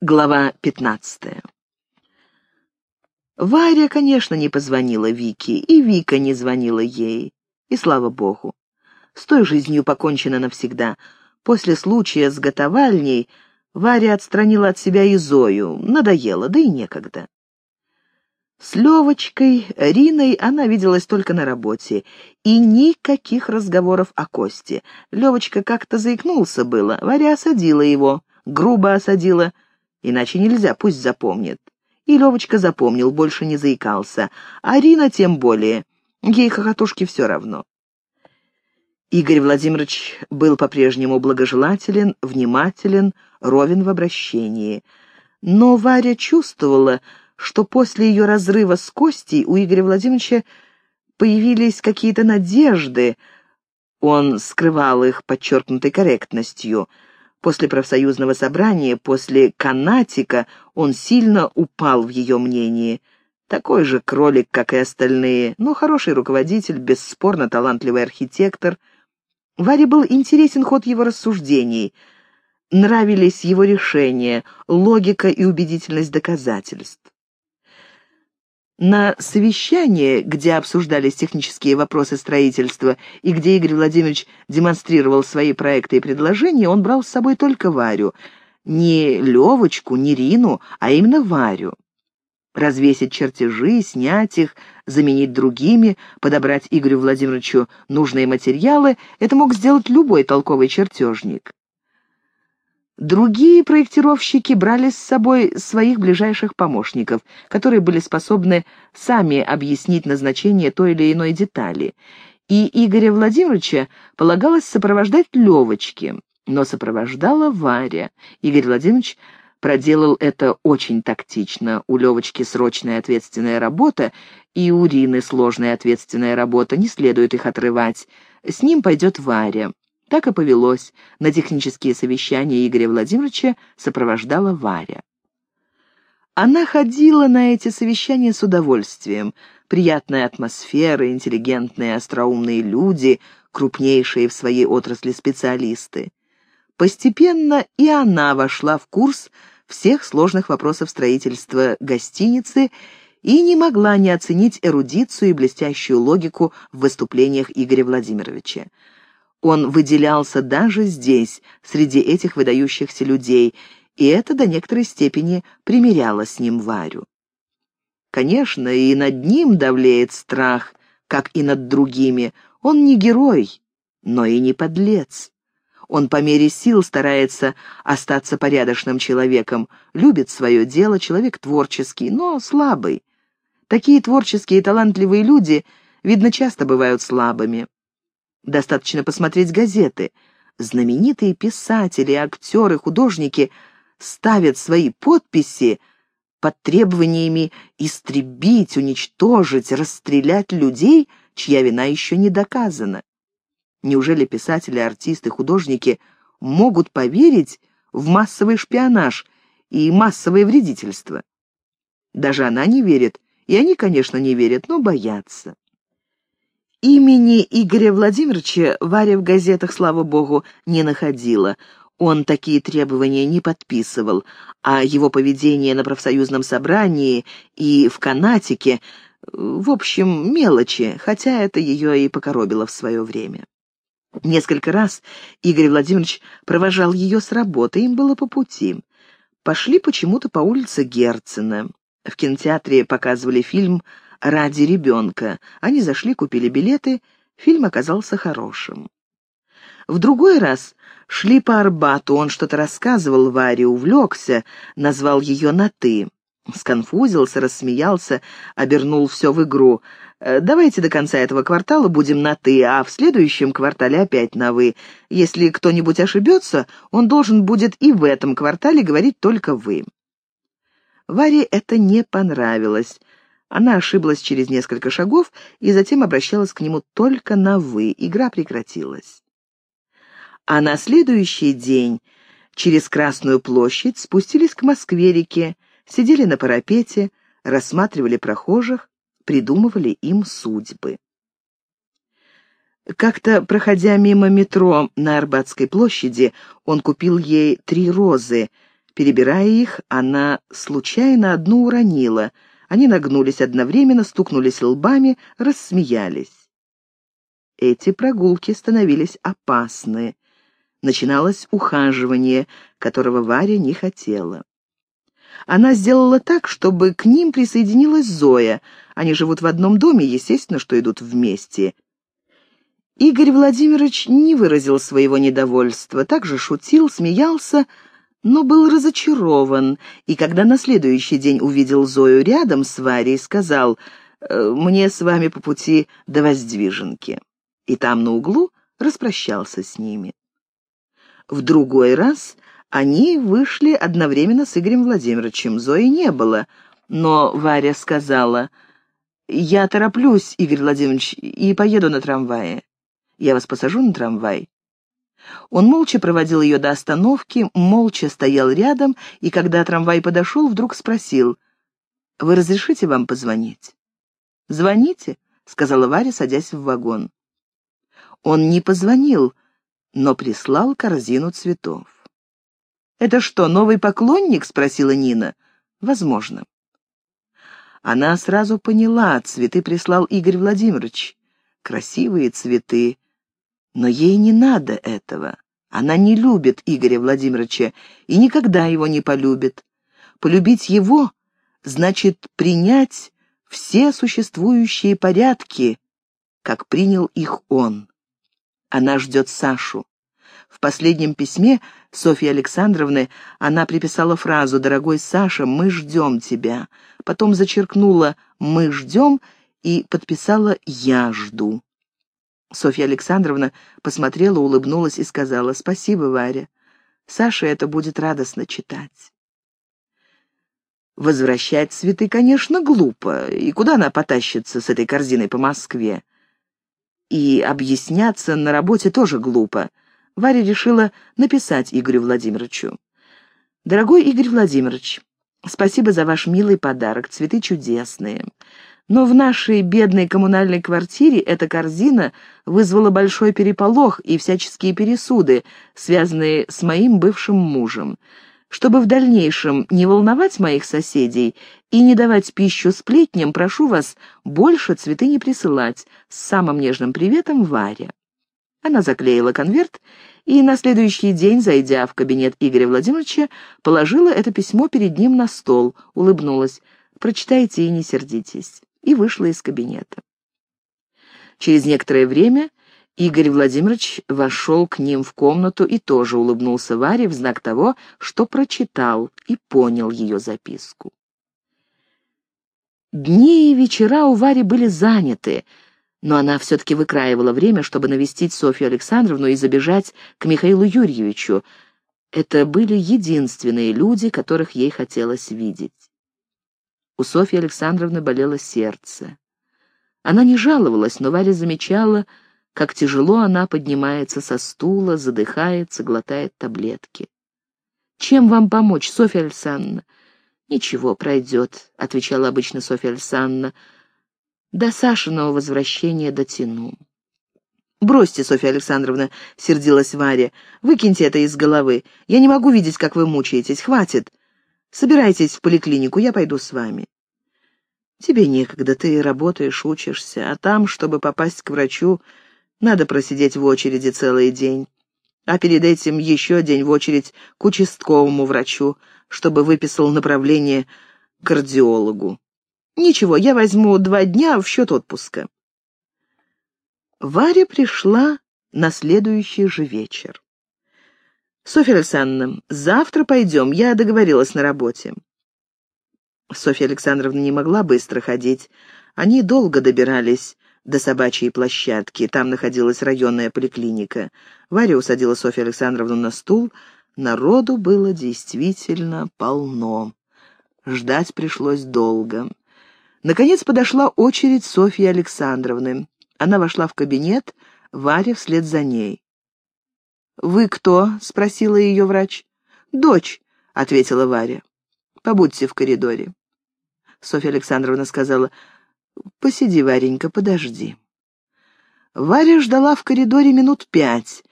Глава 15. Варя, конечно, не позвонила Вике, и Вика не звонила ей. И слава богу. С той жизнью покончено навсегда. После случая с готовальней Варя отстранила от себя и Зою. Надоело, да и некогда. С Левочкой, Риной она виделась только на работе. И никаких разговоров о Косте. Левочка как-то заикнулся было. Варя осадила его, грубо осадила — Иначе нельзя, пусть запомнит. И Левочка запомнил, больше не заикался. А Рина тем более. Ей хохотушки все равно. Игорь Владимирович был по-прежнему благожелателен, внимателен, ровен в обращении. Но Варя чувствовала, что после ее разрыва с Костей у Игоря Владимировича появились какие-то надежды. Он скрывал их подчеркнутой корректностью — После профсоюзного собрания, после канатика, он сильно упал в ее мнении. Такой же кролик, как и остальные, но хороший руководитель, бесспорно талантливый архитектор. Варе был интересен ход его рассуждений. Нравились его решения, логика и убедительность доказательств. На совещание, где обсуждались технические вопросы строительства и где Игорь Владимирович демонстрировал свои проекты и предложения, он брал с собой только Варю. Не Левочку, не Рину, а именно Варю. Развесить чертежи, снять их, заменить другими, подобрать Игорю Владимировичу нужные материалы — это мог сделать любой толковый чертежник. Другие проектировщики брали с собой своих ближайших помощников, которые были способны сами объяснить назначение той или иной детали. И Игоря Владимировича полагалось сопровождать Левочки, но сопровождала Варя. Игорь Владимирович проделал это очень тактично. У Левочки срочная ответственная работа, и у Рины сложная ответственная работа, не следует их отрывать. С ним пойдет Варя. Так и повелось. На технические совещания Игоря Владимировича сопровождала Варя. Она ходила на эти совещания с удовольствием. Приятная атмосфера, интеллигентные, остроумные люди, крупнейшие в своей отрасли специалисты. Постепенно и она вошла в курс всех сложных вопросов строительства гостиницы и не могла не оценить эрудицию и блестящую логику в выступлениях Игоря Владимировича. Он выделялся даже здесь, среди этих выдающихся людей, и это до некоторой степени примеряло с ним Варю. Конечно, и над ним давлеет страх, как и над другими. Он не герой, но и не подлец. Он по мере сил старается остаться порядочным человеком, любит свое дело, человек творческий, но слабый. Такие творческие и талантливые люди, видно, часто бывают слабыми. Достаточно посмотреть газеты. Знаменитые писатели, актеры, художники ставят свои подписи под требованиями истребить, уничтожить, расстрелять людей, чья вина еще не доказана. Неужели писатели, артисты, художники могут поверить в массовый шпионаж и массовое вредительство? Даже она не верит, и они, конечно, не верят, но боятся. Имени Игоря Владимировича Варя в газетах, слава богу, не находила. Он такие требования не подписывал, а его поведение на профсоюзном собрании и в канатике, в общем, мелочи, хотя это ее и покоробило в свое время. Несколько раз Игорь Владимирович провожал ее с работы, им было по пути. Пошли почему-то по улице Герцена. В кинотеатре показывали фильм ради ребенка. Они зашли, купили билеты, фильм оказался хорошим. В другой раз шли по Арбату, он что-то рассказывал Варе, увлекся, назвал ее на «ты». Сконфузился, рассмеялся, обернул все в игру. «Э, «Давайте до конца этого квартала будем на «ты», а в следующем квартале опять на «вы». Если кто-нибудь ошибется, он должен будет и в этом квартале говорить только «вы». Варе это не понравилось. Она ошиблась через несколько шагов и затем обращалась к нему только на «вы». Игра прекратилась. А на следующий день через Красную площадь спустились к Москве-реке, сидели на парапете, рассматривали прохожих, придумывали им судьбы. Как-то, проходя мимо метро на Арбатской площади, он купил ей три розы, Перебирая их, она случайно одну уронила. Они нагнулись одновременно, стукнулись лбами, рассмеялись. Эти прогулки становились опасны. Начиналось ухаживание, которого Варя не хотела. Она сделала так, чтобы к ним присоединилась Зоя. Они живут в одном доме, естественно, что идут вместе. Игорь Владимирович не выразил своего недовольства, также шутил, смеялся, но был разочарован, и когда на следующий день увидел Зою рядом с Варей, сказал «Э, «Мне с вами по пути до Воздвиженки». И там на углу распрощался с ними. В другой раз они вышли одновременно с Игорем Владимировичем. Зои не было, но Варя сказала «Я тороплюсь, Игорь Владимирович, и поеду на трамвае. Я вас посажу на трамвай?» Он молча проводил ее до остановки, молча стоял рядом, и когда трамвай подошел, вдруг спросил, «Вы разрешите вам позвонить?» «Звоните», — сказала Варя, садясь в вагон. Он не позвонил, но прислал корзину цветов. «Это что, новый поклонник?» — спросила Нина. «Возможно». Она сразу поняла, цветы прислал Игорь Владимирович. Красивые цветы, но ей не надо этого. Она не любит Игоря Владимировича и никогда его не полюбит. Полюбить его значит принять все существующие порядки, как принял их он. Она ждет Сашу. В последнем письме Софьи Александровны она приписала фразу «Дорогой Саша, мы ждем тебя». Потом зачеркнула «Мы ждем» и подписала «Я жду». Софья Александровна посмотрела, улыбнулась и сказала «Спасибо, Варя. Саше это будет радостно читать». Возвращать цветы, конечно, глупо. И куда она потащится с этой корзиной по Москве? И объясняться на работе тоже глупо. Варя решила написать Игорю Владимировичу. «Дорогой Игорь Владимирович, спасибо за ваш милый подарок. Цветы чудесные. Но в нашей бедной коммунальной квартире эта корзина вызвала большой переполох и всяческие пересуды, связанные с моим бывшим мужем. Чтобы в дальнейшем не волновать моих соседей и не давать пищу сплетням, прошу вас больше цветы не присылать. С самым нежным приветом, Варя. Она заклеила конверт и на следующий день, зайдя в кабинет Игоря Владимировича, положила это письмо перед ним на стол, улыбнулась. «Прочитайте и не сердитесь» и вышла из кабинета. Через некоторое время Игорь Владимирович вошел к ним в комнату и тоже улыбнулся Варе в знак того, что прочитал и понял ее записку. Дни и вечера у Вари были заняты, но она все-таки выкраивала время, чтобы навестить Софью Александровну и забежать к Михаилу Юрьевичу. Это были единственные люди, которых ей хотелось видеть. У Софьи Александровны болело сердце. Она не жаловалась, но Варя замечала, как тяжело она поднимается со стула, задыхается, глотает таблетки. «Чем вам помочь, Софья Александровна?» «Ничего, пройдет», — отвечала обычно Софья Александровна. «До Сашиного возвращения дотяну». «Бросьте, Софья Александровна», — сердилась Варя. «Выкиньте это из головы. Я не могу видеть, как вы мучаетесь. Хватит. Собирайтесь в поликлинику, я пойду с вами». «Тебе некогда, ты работаешь, учишься, а там, чтобы попасть к врачу, надо просидеть в очереди целый день. А перед этим еще день в очередь к участковому врачу, чтобы выписал направление кардиологу. Ничего, я возьму два дня в счет отпуска». Варя пришла на следующий же вечер. «Софья Александровна, завтра пойдем, я договорилась на работе». Софья Александровна не могла быстро ходить. Они долго добирались до собачьей площадки. Там находилась районная поликлиника. Варя усадила Софью Александровну на стул. Народу было действительно полно. Ждать пришлось долго. Наконец подошла очередь Софьи Александровны. Она вошла в кабинет, Варя вслед за ней. «Вы кто?» — спросила ее врач. «Дочь», — ответила Варя. «Побудьте в коридоре». Софья Александровна сказала, «Посиди, Варенька, подожди». Варя ждала в коридоре минут пять.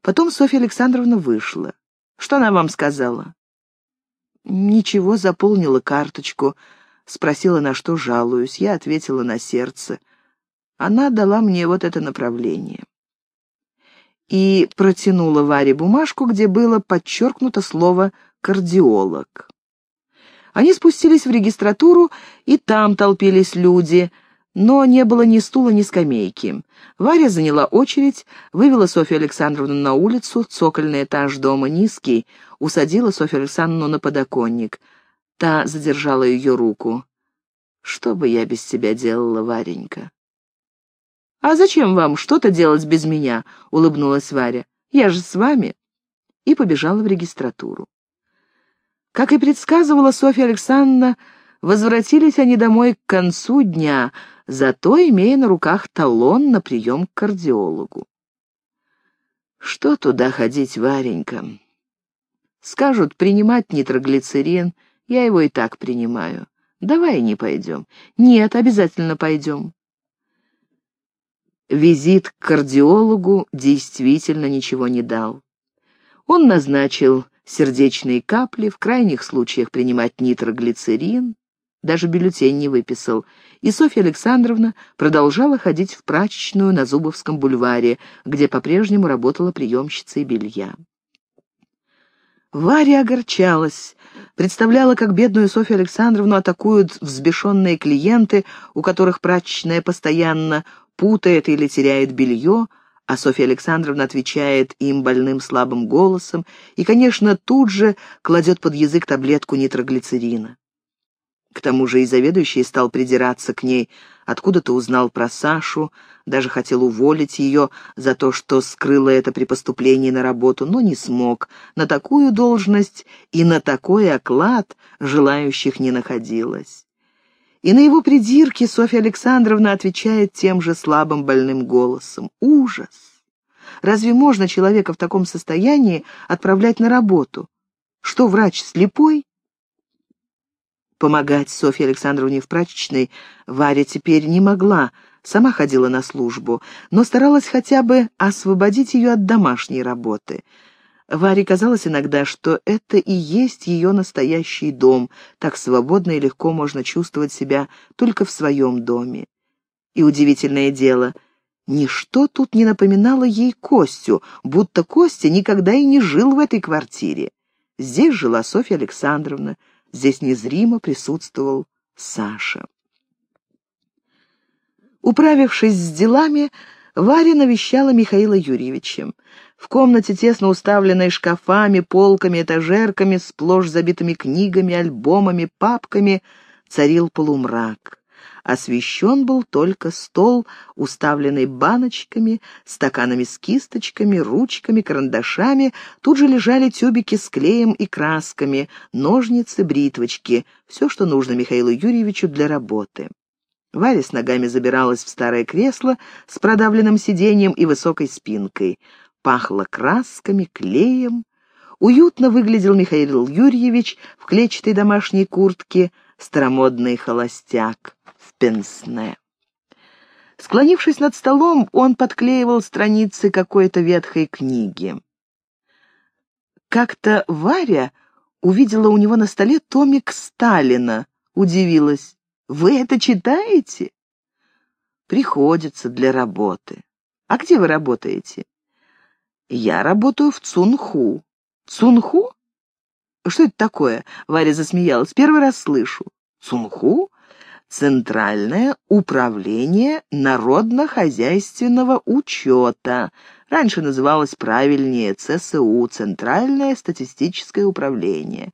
Потом Софья Александровна вышла. «Что она вам сказала?» «Ничего, заполнила карточку». Спросила, на что жалуюсь. Я ответила на сердце. Она дала мне вот это направление. И протянула Варе бумажку, где было подчеркнуто слово «кардиолог». Они спустились в регистратуру, и там толпились люди, но не было ни стула, ни скамейки. Варя заняла очередь, вывела Софью Александровну на улицу, цокольный этаж дома низкий, усадила Софью Александровну на подоконник. Та задержала ее руку. «Что бы я без тебя делала, Варенька?» «А зачем вам что-то делать без меня?» — улыбнулась Варя. «Я же с вами». И побежала в регистратуру. Как и предсказывала Софья Александровна, возвратились они домой к концу дня, зато имея на руках талон на прием к кардиологу. Что туда ходить, Варенька? Скажут, принимать нитроглицерин, я его и так принимаю. Давай не пойдем. Нет, обязательно пойдем. Визит к кардиологу действительно ничего не дал. Он назначил сердечные капли, в крайних случаях принимать нитроглицерин, даже бюллетень не выписал, и Софья Александровна продолжала ходить в прачечную на Зубовском бульваре, где по-прежнему работала приемщицей белья. Варя огорчалась, представляла, как бедную Софью Александровну атакуют взбешенные клиенты, у которых прачечная постоянно путает или теряет белье, а Софья Александровна отвечает им больным слабым голосом и, конечно, тут же кладет под язык таблетку нитроглицерина. К тому же и заведующий стал придираться к ней, откуда-то узнал про Сашу, даже хотел уволить ее за то, что скрыла это при поступлении на работу, но не смог. На такую должность и на такой оклад желающих не находилось. И на его придирки Софья Александровна отвечает тем же слабым больным голосом. Ужас! Разве можно человека в таком состоянии отправлять на работу? Что, врач слепой? Помогать Софье Александровне в прачечной Варя теперь не могла, сама ходила на службу, но старалась хотя бы освободить ее от домашней работы — Варе казалось иногда, что это и есть ее настоящий дом, так свободно и легко можно чувствовать себя только в своем доме. И удивительное дело, ничто тут не напоминало ей Костю, будто Костя никогда и не жил в этой квартире. Здесь жила Софья Александровна, здесь незримо присутствовал Саша. Управившись с делами, Варя навещала Михаила Юрьевича. В комнате, тесно уставленной шкафами, полками, этажерками, сплошь забитыми книгами, альбомами, папками, царил полумрак. Освещен был только стол, уставленный баночками, стаканами с кисточками, ручками, карандашами. Тут же лежали тюбики с клеем и красками, ножницы, бритвочки. Все, что нужно Михаилу Юрьевичу для работы. Варя с ногами забиралась в старое кресло с продавленным сиденьем и высокой спинкой пахло красками, клеем. Уютно выглядел Михаил Юрьевич в клетчатой домашней куртке, старомодный холостяк в пенсне. Склонившись над столом, он подклеивал страницы какой-то ветхой книги. Как-то Варя увидела у него на столе томик Сталина, удивилась. «Вы это читаете?» «Приходится для работы». «А где вы работаете?» «Я работаю в Цунху». «Цунху? Что это такое?» — Варя засмеялась. «Первый раз слышу». «Цунху? Центральное управление народно-хозяйственного учета. Раньше называлось правильнее ЦСУ, Центральное статистическое управление.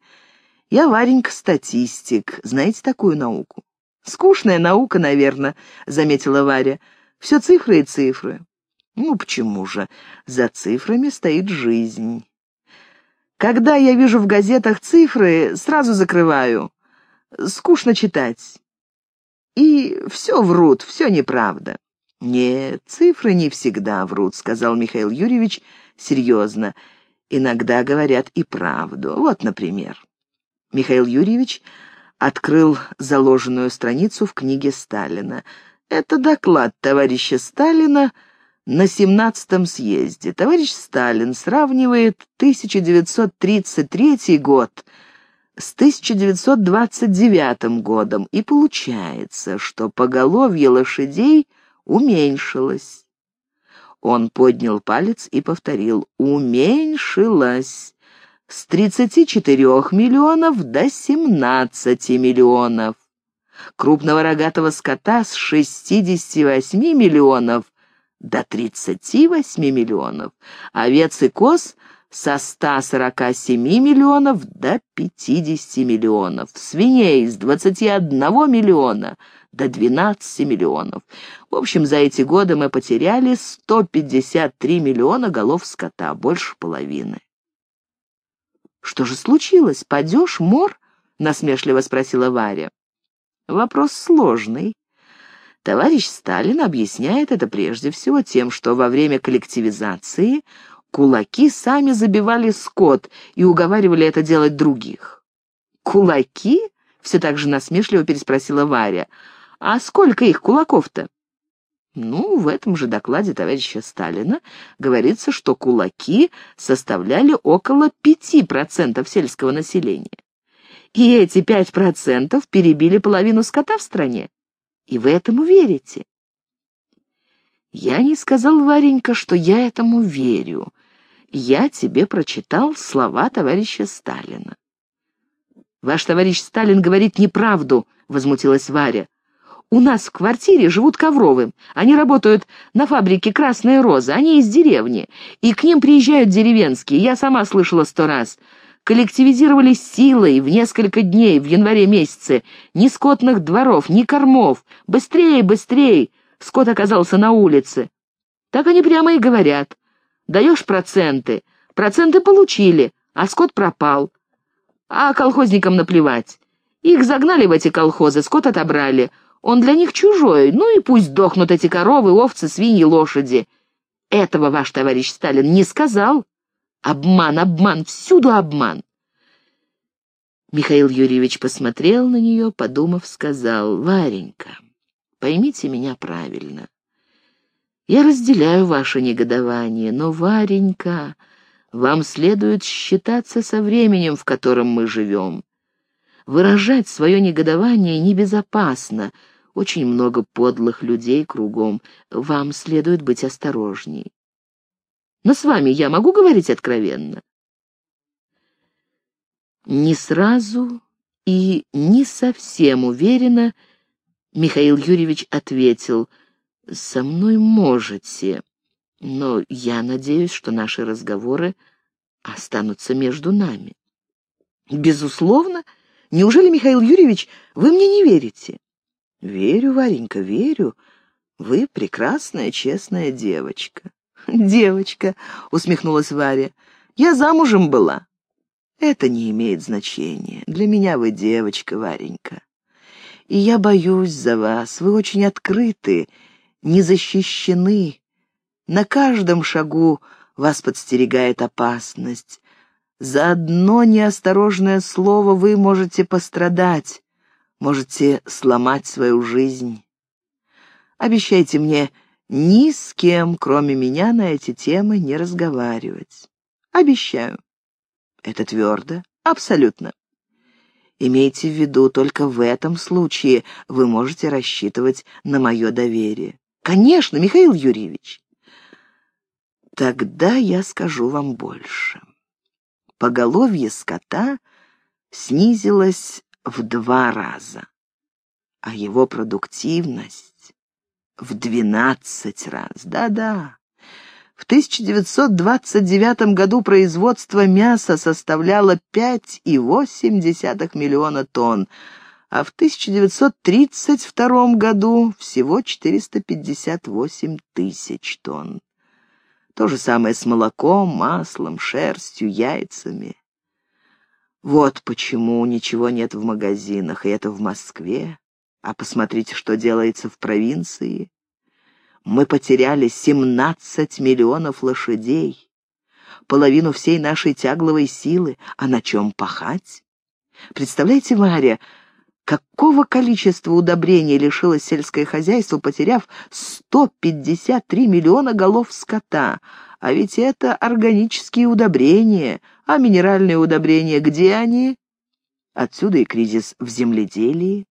Я, Варенька, статистик. Знаете такую науку?» «Скучная наука, наверное», — заметила Варя. «Все цифры и цифры. Ну, почему же? За цифрами стоит жизнь. Когда я вижу в газетах цифры, сразу закрываю. Скучно читать. И все врут, все неправда. «Нет, цифры не всегда врут», — сказал Михаил Юрьевич серьезно. «Иногда говорят и правду. Вот, например». Михаил Юрьевич открыл заложенную страницу в книге Сталина. «Это доклад товарища Сталина на 17-м съезде. Товарищ Сталин сравнивает 1933 год с 1929 годом, и получается, что поголовье лошадей уменьшилось. Он поднял палец и повторил «уменьшилось» с 34 миллионов до 17 миллионов. Крупного рогатого скота с 68 миллионов до 38 миллионов, овец и коз со 147 миллионов до 50 миллионов, свиней с 21 миллиона до 12 миллионов. В общем, за эти годы мы потеряли 153 миллиона голов скота, больше половины. «Что же случилось? Падеж, мор?» — насмешливо спросила Варя. «Вопрос сложный. Товарищ Сталин объясняет это прежде всего тем, что во время коллективизации кулаки сами забивали скот и уговаривали это делать других. «Кулаки?» — все так же насмешливо переспросила Варя. «А сколько их кулаков-то?» Ну, в этом же докладе товарища Сталина говорится, что кулаки составляли около 5% сельского населения. И эти 5% перебили половину скота в стране. И вы этому верите? Я не сказал, Варенька, что я этому верю. Я тебе прочитал слова товарища Сталина. Ваш товарищ Сталин говорит неправду, возмутилась Варя. У нас в квартире живут Ковровы. Они работают на фабрике «Красная роза». Они из деревни. И к ним приезжают деревенские. Я сама слышала сто раз коллективизировались силой в несколько дней в январе месяце. Ни скотных дворов, ни кормов. Быстрее, быстрее! Скот оказался на улице. Так они прямо и говорят. Даешь проценты. Проценты получили, а скот пропал. А колхозникам наплевать. Их загнали в эти колхозы, скот отобрали. Он для них чужой, ну и пусть дохнут эти коровы, овцы, свиньи, лошади. Этого ваш товарищ Сталин не сказал. Обман, обман, всюду обман. Михаил Юрьевич посмотрел на нее, подумав, сказал, «Варенька, поймите меня правильно. Я разделяю ваше негодование, но, Варенька, вам следует считаться со временем, в котором мы живем. Выражать свое негодование небезопасно, очень много подлых людей кругом, вам следует быть осторожней. Но с вами я могу говорить откровенно?» Не сразу и не совсем уверенно Михаил Юрьевич ответил, «Со мной можете, но я надеюсь, что наши разговоры останутся между нами». «Безусловно. Неужели, Михаил Юрьевич, вы мне не верите?» «Верю, Варенька, верю. Вы прекрасная, честная девочка». «Девочка», — усмехнулась Варя, — «я замужем была». «Это не имеет значения. Для меня вы девочка, Варенька. И я боюсь за вас. Вы очень открыты, не защищены. На каждом шагу вас подстерегает опасность. За одно неосторожное слово вы можете пострадать, можете сломать свою жизнь. Обещайте мне ни с кем, кроме меня, на эти темы не разговаривать. Обещаю. Это твердо, абсолютно. Имейте в виду, только в этом случае вы можете рассчитывать на мое доверие. Конечно, Михаил Юрьевич. Тогда я скажу вам больше. Поголовье скота снизилось в два раза, а его продуктивность в двенадцать раз. Да-да. В 1929 году производство мяса составляло 5,8 миллиона тонн, а в 1932 году всего 458 тысяч тонн. То же самое с молоком, маслом, шерстью, яйцами. Вот почему ничего нет в магазинах, и это в Москве. А посмотрите, что делается в провинции. Мы потеряли 17 миллионов лошадей, половину всей нашей тягловой силы, а на чем пахать? Представляете, Варя, какого количества удобрений лишилось сельское хозяйство, потеряв 153 миллиона голов скота? А ведь это органические удобрения, а минеральные удобрения, где они? Отсюда и кризис в земледелии.